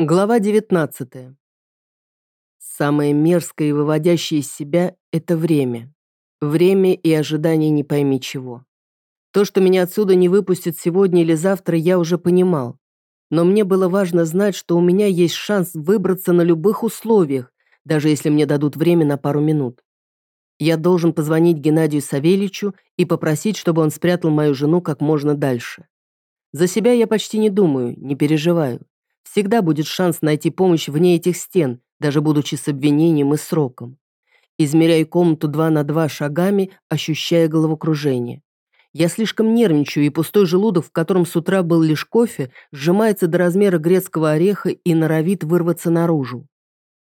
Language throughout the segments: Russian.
Глава 19. Самое мерзкое и выводящее из себя – это время. Время и ожидание не пойми чего. То, что меня отсюда не выпустят сегодня или завтра, я уже понимал. Но мне было важно знать, что у меня есть шанс выбраться на любых условиях, даже если мне дадут время на пару минут. Я должен позвонить Геннадию Савельичу и попросить, чтобы он спрятал мою жену как можно дальше. За себя я почти не думаю, не переживаю. Всегда будет шанс найти помощь вне этих стен, даже будучи с обвинением и сроком. Измеряю комнату два на два шагами, ощущая головокружение. Я слишком нервничаю, и пустой желудок, в котором с утра был лишь кофе, сжимается до размера грецкого ореха и норовит вырваться наружу.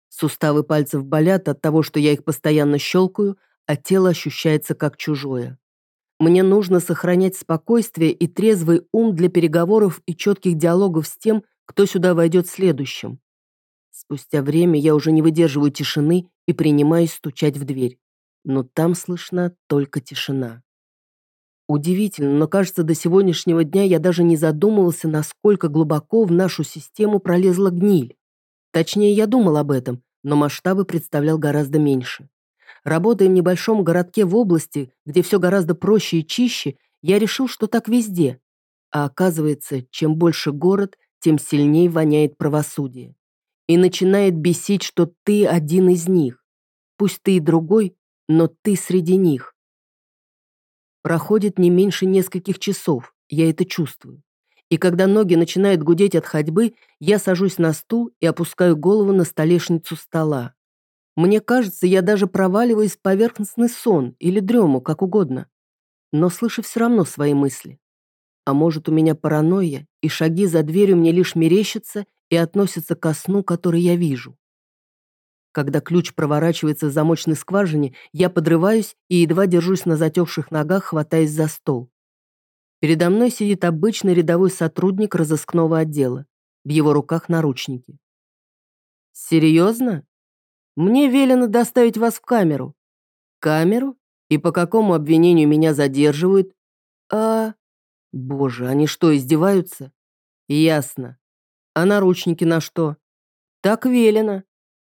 Суставы пальцев болят от того, что я их постоянно щелкаю, а тело ощущается как чужое. Мне нужно сохранять спокойствие и трезвый ум для переговоров и четких диалогов с тем, кто сюда войдет следующим. Спустя время я уже не выдерживаю тишины и принимаюсь стучать в дверь. Но там слышна только тишина. Удивительно, но кажется, до сегодняшнего дня я даже не задумывался, насколько глубоко в нашу систему пролезла гниль. Точнее, я думал об этом, но масштабы представлял гораздо меньше. Работая в небольшом городке в области, где все гораздо проще и чище, я решил, что так везде. А оказывается, чем больше город, тем сильнее воняет правосудие. И начинает бесить, что ты один из них. Пусть ты и другой, но ты среди них. Проходит не меньше нескольких часов, я это чувствую. И когда ноги начинают гудеть от ходьбы, я сажусь на стул и опускаю голову на столешницу стола. Мне кажется, я даже проваливаюсь в поверхностный сон или дрему, как угодно. Но слышу все равно свои мысли. А может, у меня паранойя, и шаги за дверью мне лишь мерещатся и относятся ко сну, который я вижу. Когда ключ проворачивается в замочной скважине, я подрываюсь и едва держусь на затекших ногах, хватаясь за стол. Передо мной сидит обычный рядовой сотрудник разыскного отдела. В его руках наручники. «Серьезно? Мне велено доставить вас в камеру». «Камеру? И по какому обвинению меня задерживают?» «А...» Боже, они что, издеваются? Ясно. А наручники на что? Так велено.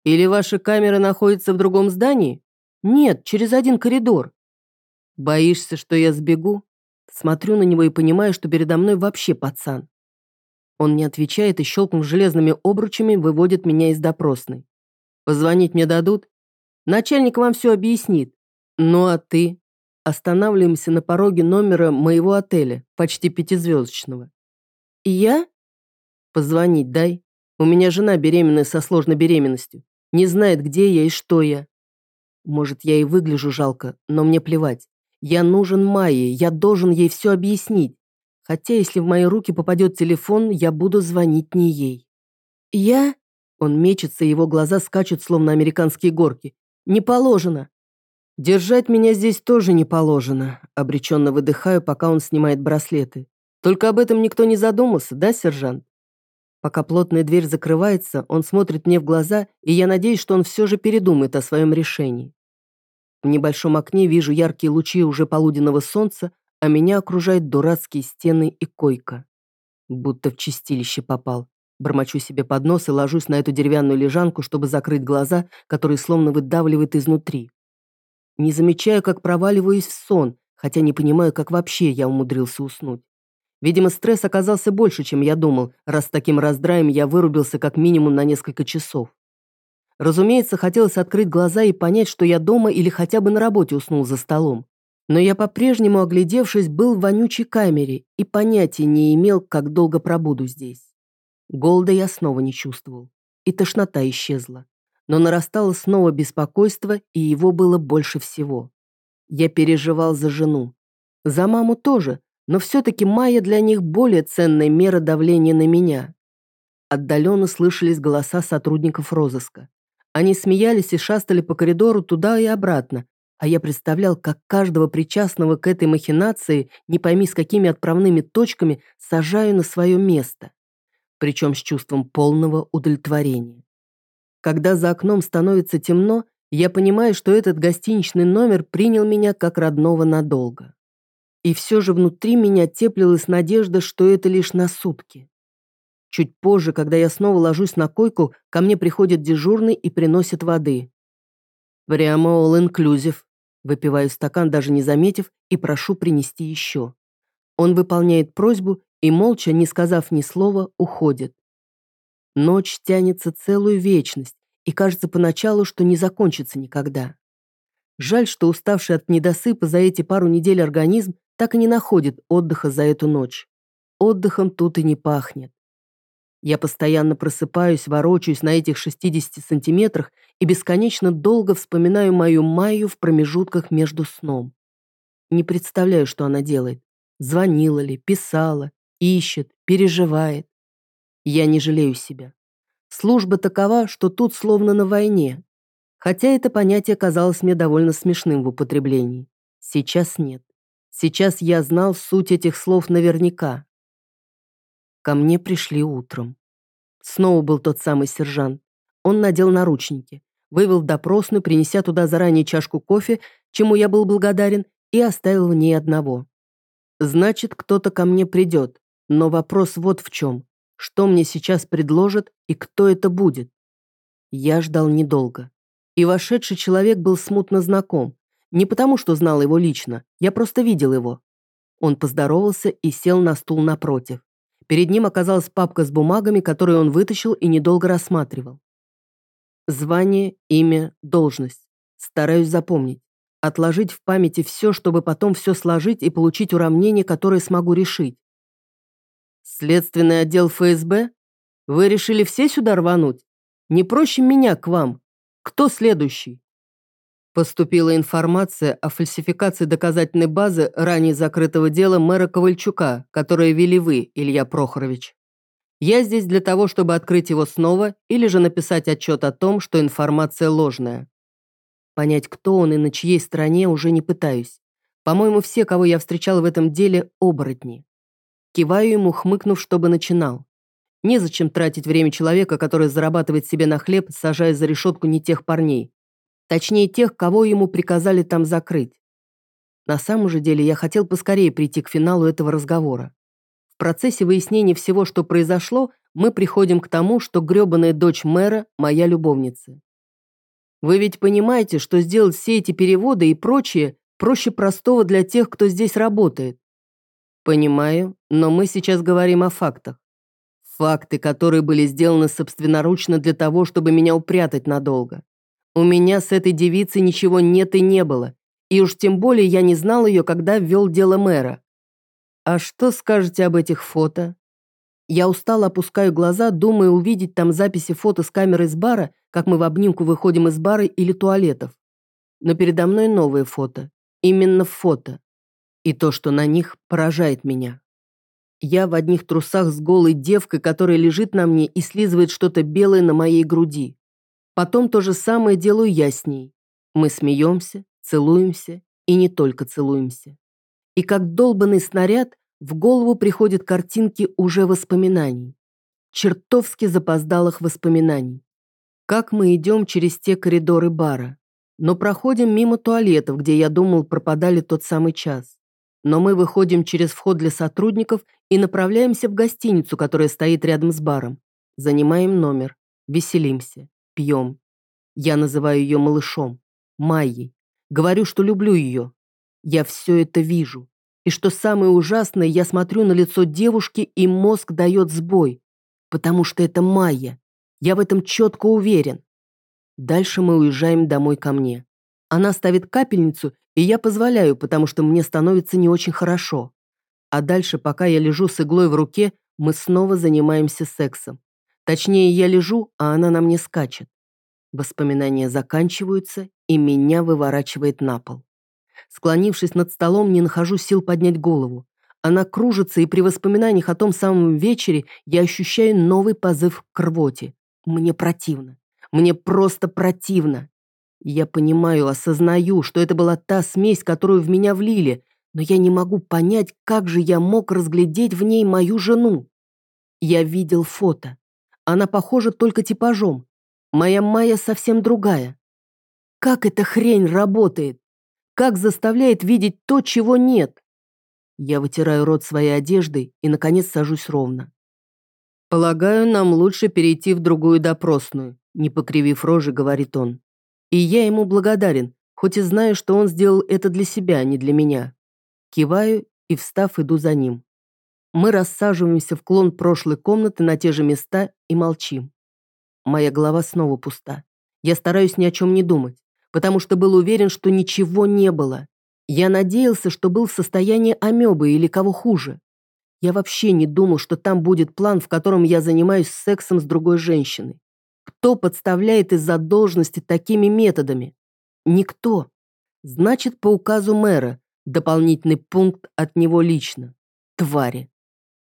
Или ваши камеры находятся в другом здании? Нет, через один коридор. Боишься, что я сбегу? Смотрю на него и понимаю, что передо мной вообще пацан. Он не отвечает и, щелкнув железными обручами, выводит меня из допросной. Позвонить мне дадут? Начальник вам все объяснит. Ну а ты? Останавливаемся на пороге номера моего отеля, почти пятизвездочного. И я? Позвонить дай. У меня жена беременная со сложной беременностью. Не знает, где я и что я. Может, я и выгляжу жалко, но мне плевать. Я нужен Майе, я должен ей все объяснить. Хотя, если в мои руки попадет телефон, я буду звонить не ей. Я? Он мечется, его глаза скачут, словно американские горки. Не положено. «Держать меня здесь тоже не положено», — обреченно выдыхаю, пока он снимает браслеты. «Только об этом никто не задумался, да, сержант?» Пока плотная дверь закрывается, он смотрит мне в глаза, и я надеюсь, что он все же передумает о своем решении. В небольшом окне вижу яркие лучи уже полуденного солнца, а меня окружают дурацкие стены и койка. Будто в чистилище попал. Бормочу себе под нос и ложусь на эту деревянную лежанку, чтобы закрыть глаза, которые словно выдавливают изнутри. Не замечаю, как проваливаюсь в сон, хотя не понимаю, как вообще я умудрился уснуть. Видимо, стресс оказался больше, чем я думал, раз таким раздраем я вырубился как минимум на несколько часов. Разумеется, хотелось открыть глаза и понять, что я дома или хотя бы на работе уснул за столом. Но я по-прежнему, оглядевшись, был в вонючей камере и понятия не имел, как долго пробуду здесь. Голода я снова не чувствовал, и тошнота исчезла но нарастало снова беспокойство, и его было больше всего. Я переживал за жену. За маму тоже, но все-таки Майя для них более ценная мера давления на меня. Отдаленно слышались голоса сотрудников розыска. Они смеялись и шастали по коридору туда и обратно, а я представлял, как каждого причастного к этой махинации, не пойми с какими отправными точками, сажаю на свое место. Причем с чувством полного удовлетворения. Когда за окном становится темно, я понимаю, что этот гостиничный номер принял меня как родного надолго. И все же внутри меня теплилась надежда, что это лишь на сутки. Чуть позже, когда я снова ложусь на койку, ко мне приходит дежурный и приносит воды. Прямо all-inclusive. Выпиваю стакан, даже не заметив, и прошу принести еще. Он выполняет просьбу и, молча, не сказав ни слова, уходит. Ночь тянется целую вечность, и кажется поначалу, что не закончится никогда. Жаль, что уставший от недосыпа за эти пару недель организм так и не находит отдыха за эту ночь. Отдыхом тут и не пахнет. Я постоянно просыпаюсь, ворочаюсь на этих 60 сантиметрах и бесконечно долго вспоминаю мою Майю в промежутках между сном. Не представляю, что она делает. Звонила ли, писала, ищет, переживает. Я не жалею себя. Служба такова, что тут словно на войне. Хотя это понятие казалось мне довольно смешным в употреблении. Сейчас нет. Сейчас я знал суть этих слов наверняка. Ко мне пришли утром. Снова был тот самый сержант. Он надел наручники, вывел допросную, принеся туда заранее чашку кофе, чему я был благодарен, и оставил в ней одного. Значит, кто-то ко мне придет, но вопрос вот в чем. Что мне сейчас предложат и кто это будет? Я ждал недолго. И вошедший человек был смутно знаком. Не потому, что знал его лично, я просто видел его. Он поздоровался и сел на стул напротив. Перед ним оказалась папка с бумагами, которые он вытащил и недолго рассматривал. Звание, имя, должность. Стараюсь запомнить. Отложить в памяти все, чтобы потом все сложить и получить уравнение, которое смогу решить. Следственный отдел ФСБ? Вы решили все сюда рвануть? Не проще меня к вам. Кто следующий? Поступила информация о фальсификации доказательной базы ранее закрытого дела мэра Ковальчука, которое вели вы, Илья Прохорович. Я здесь для того, чтобы открыть его снова или же написать отчет о том, что информация ложная. Понять, кто он и на чьей стороне, уже не пытаюсь. По-моему, все, кого я встречал в этом деле, оборотни. Киваю ему, хмыкнув, чтобы начинал. Незачем тратить время человека, который зарабатывает себе на хлеб, сажая за решетку не тех парней. Точнее, тех, кого ему приказали там закрыть. На самом же деле я хотел поскорее прийти к финалу этого разговора. В процессе выяснения всего, что произошло, мы приходим к тому, что грёбаная дочь мэра – моя любовница. Вы ведь понимаете, что сделать все эти переводы и прочее проще простого для тех, кто здесь работает? Понимаю, но мы сейчас говорим о фактах. Факты, которые были сделаны собственноручно для того, чтобы меня упрятать надолго. У меня с этой девицей ничего нет и не было. И уж тем более я не знал ее, когда ввел дело мэра. А что скажете об этих фото? Я устало опускаю глаза, думая увидеть там записи фото с камеры из бара, как мы в обнимку выходим из бара или туалетов. Но передо мной новые фото. Именно фото. И то, что на них, поражает меня. Я в одних трусах с голой девкой, которая лежит на мне и слизывает что-то белое на моей груди. Потом то же самое делаю я с ней. Мы смеемся, целуемся и не только целуемся. И как долбанный снаряд в голову приходят картинки уже воспоминаний. Чертовски запоздалых воспоминаний. Как мы идем через те коридоры бара. Но проходим мимо туалетов, где, я думал, пропадали тот самый час. Но мы выходим через вход для сотрудников и направляемся в гостиницу, которая стоит рядом с баром. Занимаем номер. Веселимся пьем. Я называю ее малышом, Майей. Говорю, что люблю ее. Я все это вижу. И что самое ужасное, я смотрю на лицо девушки, и мозг дает сбой. Потому что это Майя. Я в этом четко уверен. Дальше мы уезжаем домой ко мне. Она ставит капельницу, и я позволяю, потому что мне становится не очень хорошо. А дальше, пока я лежу с иглой в руке, мы снова занимаемся сексом. Точнее, я лежу, а она на мне скачет. Воспоминания заканчиваются, и меня выворачивает на пол. Склонившись над столом, не нахожу сил поднять голову. Она кружится, и при воспоминаниях о том самом вечере я ощущаю новый позыв к рвоте. Мне противно. Мне просто противно. Я понимаю, осознаю, что это была та смесь, которую в меня влили, но я не могу понять, как же я мог разглядеть в ней мою жену. Я видел фото. Она похожа только типажом. Моя Майя совсем другая. Как эта хрень работает? Как заставляет видеть то, чего нет? Я вытираю рот своей одеждой и, наконец, сажусь ровно. «Полагаю, нам лучше перейти в другую допросную», не покривив рожи, говорит он. И я ему благодарен, хоть и знаю, что он сделал это для себя, а не для меня. Киваю и, встав, иду за ним. Мы рассаживаемся в клон прошлой комнаты на те же места и молчим. Моя голова снова пуста. Я стараюсь ни о чем не думать, потому что был уверен, что ничего не было. Я надеялся, что был в состоянии амебы или кого хуже. Я вообще не думал, что там будет план, в котором я занимаюсь сексом с другой женщиной. Кто подставляет из-за должности такими методами? Никто. Значит, по указу мэра, дополнительный пункт от него лично. Твари.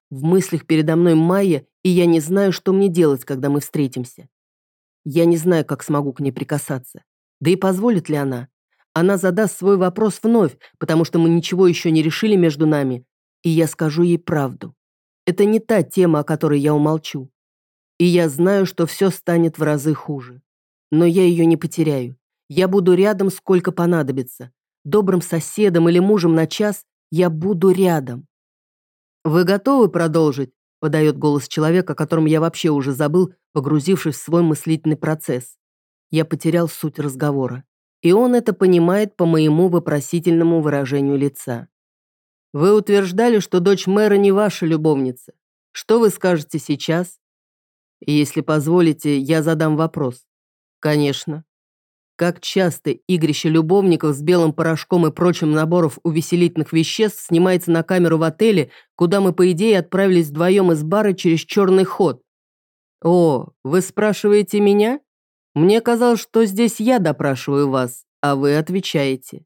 В мыслях передо мной Майя, и я не знаю, что мне делать, когда мы встретимся. Я не знаю, как смогу к ней прикасаться. Да и позволит ли она? Она задаст свой вопрос вновь, потому что мы ничего еще не решили между нами, и я скажу ей правду. Это не та тема, о которой я умолчу. И я знаю, что все станет в разы хуже. Но я ее не потеряю. Я буду рядом, сколько понадобится. Добрым соседом или мужем на час я буду рядом. «Вы готовы продолжить?» – подает голос человека, о котором я вообще уже забыл, погрузившись в свой мыслительный процесс. Я потерял суть разговора. И он это понимает по моему вопросительному выражению лица. «Вы утверждали, что дочь мэра не ваша любовница. Что вы скажете сейчас?» «Если позволите, я задам вопрос». «Конечно. Как часто игрище любовников с белым порошком и прочим наборов увеселительных веществ снимается на камеру в отеле, куда мы, по идее, отправились вдвоем из бара через черный ход? О, вы спрашиваете меня? Мне казалось, что здесь я допрашиваю вас, а вы отвечаете.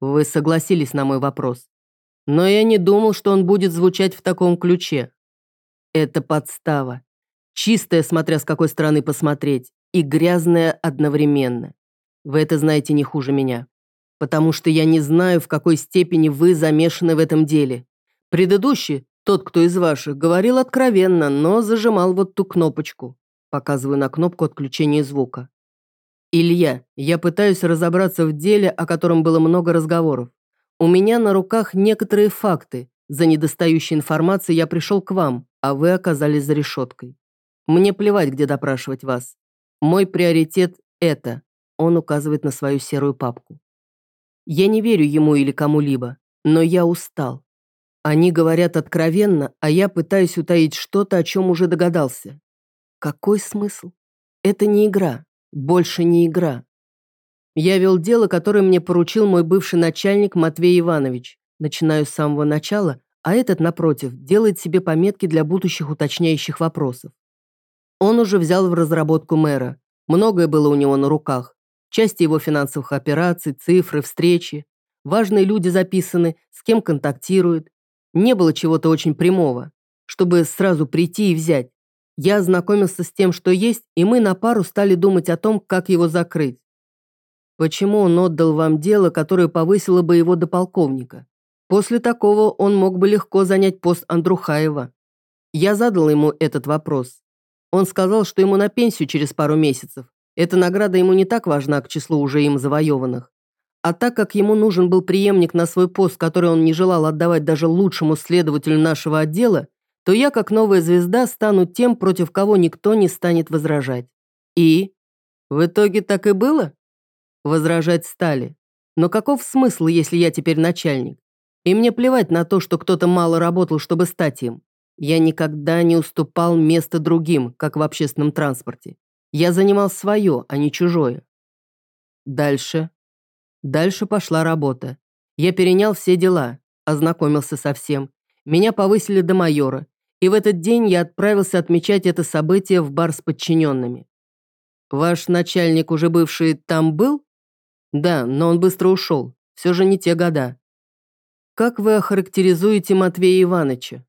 Вы согласились на мой вопрос. Но я не думал, что он будет звучать в таком ключе. Это подстава. Чистая, смотря с какой стороны посмотреть, и грязная одновременно. Вы это знаете не хуже меня. Потому что я не знаю, в какой степени вы замешаны в этом деле. Предыдущий, тот, кто из ваших, говорил откровенно, но зажимал вот ту кнопочку. Показываю на кнопку отключения звука. Илья, я пытаюсь разобраться в деле, о котором было много разговоров. У меня на руках некоторые факты. За недостающей информацией я пришел к вам, а вы оказались за решеткой. Мне плевать, где допрашивать вас. Мой приоритет – это. Он указывает на свою серую папку. Я не верю ему или кому-либо, но я устал. Они говорят откровенно, а я пытаюсь утаить что-то, о чем уже догадался. Какой смысл? Это не игра. Больше не игра. Я вел дело, которое мне поручил мой бывший начальник Матвей Иванович. Начинаю с самого начала, а этот, напротив, делает себе пометки для будущих уточняющих вопросов. Он уже взял в разработку мэра. Многое было у него на руках части его финансовых операций, цифры, встречи. Важные люди записаны, с кем контактируют. Не было чего-то очень прямого, чтобы сразу прийти и взять. Я ознакомился с тем, что есть, и мы на пару стали думать о том, как его закрыть. Почему он отдал вам дело, которое повысило бы его до полковника? После такого он мог бы легко занять пост Андрухаева. Я задал ему этот вопрос. Он сказал, что ему на пенсию через пару месяцев, эта награда ему не так важна к числу уже им завоеванных. А так как ему нужен был преемник на свой пост, который он не желал отдавать даже лучшему следователю нашего отдела, то я, как новая звезда, стану тем, против кого никто не станет возражать. И? В итоге так и было? Возражать стали. Но каков смысл, если я теперь начальник? И мне плевать на то, что кто-то мало работал, чтобы стать им. Я никогда не уступал место другим, как в общественном транспорте. Я занимал свое, а не чужое. Дальше. Дальше пошла работа. Я перенял все дела, ознакомился со всем. Меня повысили до майора, и в этот день я отправился отмечать это событие в бар с подчиненными. Ваш начальник, уже бывший, там был? Да, но он быстро ушел. Все же не те года. Как вы охарактеризуете Матвея Ивановича?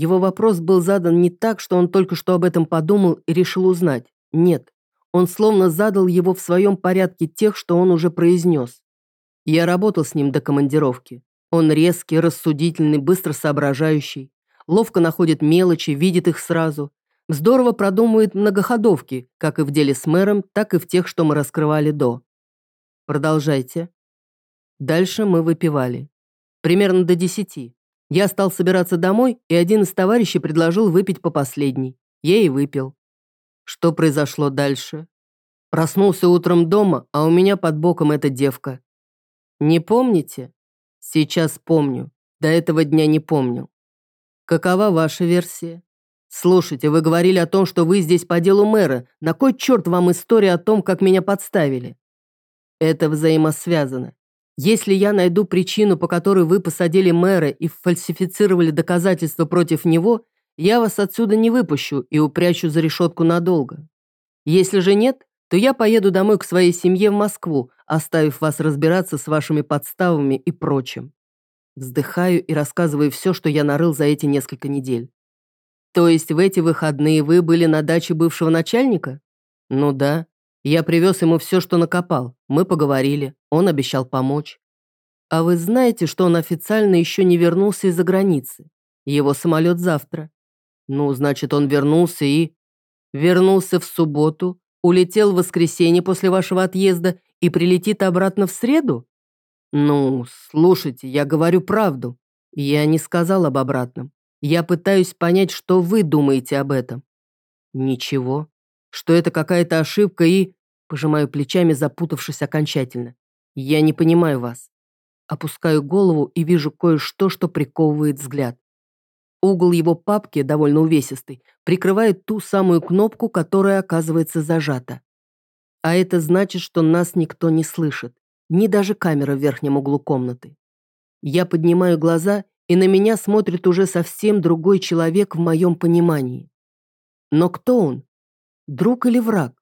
Его вопрос был задан не так, что он только что об этом подумал и решил узнать. Нет, он словно задал его в своем порядке тех, что он уже произнес. Я работал с ним до командировки. Он резкий, рассудительный, быстро соображающий, ловко находит мелочи, видит их сразу, здорово продумывает многоходовки, как и в деле с мэром, так и в тех, что мы раскрывали до. Продолжайте. Дальше мы выпивали. Примерно до десяти. Я стал собираться домой, и один из товарищей предложил выпить по последней. Я и выпил. Что произошло дальше? Проснулся утром дома, а у меня под боком эта девка. Не помните? Сейчас помню. До этого дня не помню. Какова ваша версия? Слушайте, вы говорили о том, что вы здесь по делу мэра. На кой черт вам история о том, как меня подставили? Это взаимосвязано. Если я найду причину, по которой вы посадили мэра и фальсифицировали доказательства против него, я вас отсюда не выпущу и упрячу за решетку надолго. Если же нет, то я поеду домой к своей семье в Москву, оставив вас разбираться с вашими подставами и прочим. Вздыхаю и рассказываю все, что я нарыл за эти несколько недель. То есть в эти выходные вы были на даче бывшего начальника? Ну да. Я привез ему все, что накопал. Мы поговорили. Он обещал помочь. А вы знаете, что он официально еще не вернулся из-за границы? Его самолет завтра. Ну, значит, он вернулся и... Вернулся в субботу, улетел в воскресенье после вашего отъезда и прилетит обратно в среду? Ну, слушайте, я говорю правду. Я не сказал об обратном. Я пытаюсь понять, что вы думаете об этом. Ничего. Что это какая-то ошибка и... Пожимаю плечами, запутавшись окончательно. Я не понимаю вас. Опускаю голову и вижу кое-что, что приковывает взгляд. Угол его папки, довольно увесистый, прикрывает ту самую кнопку, которая оказывается зажата. А это значит, что нас никто не слышит, ни даже камера в верхнем углу комнаты. Я поднимаю глаза, и на меня смотрит уже совсем другой человек в моем понимании. Но кто он? Друг или враг?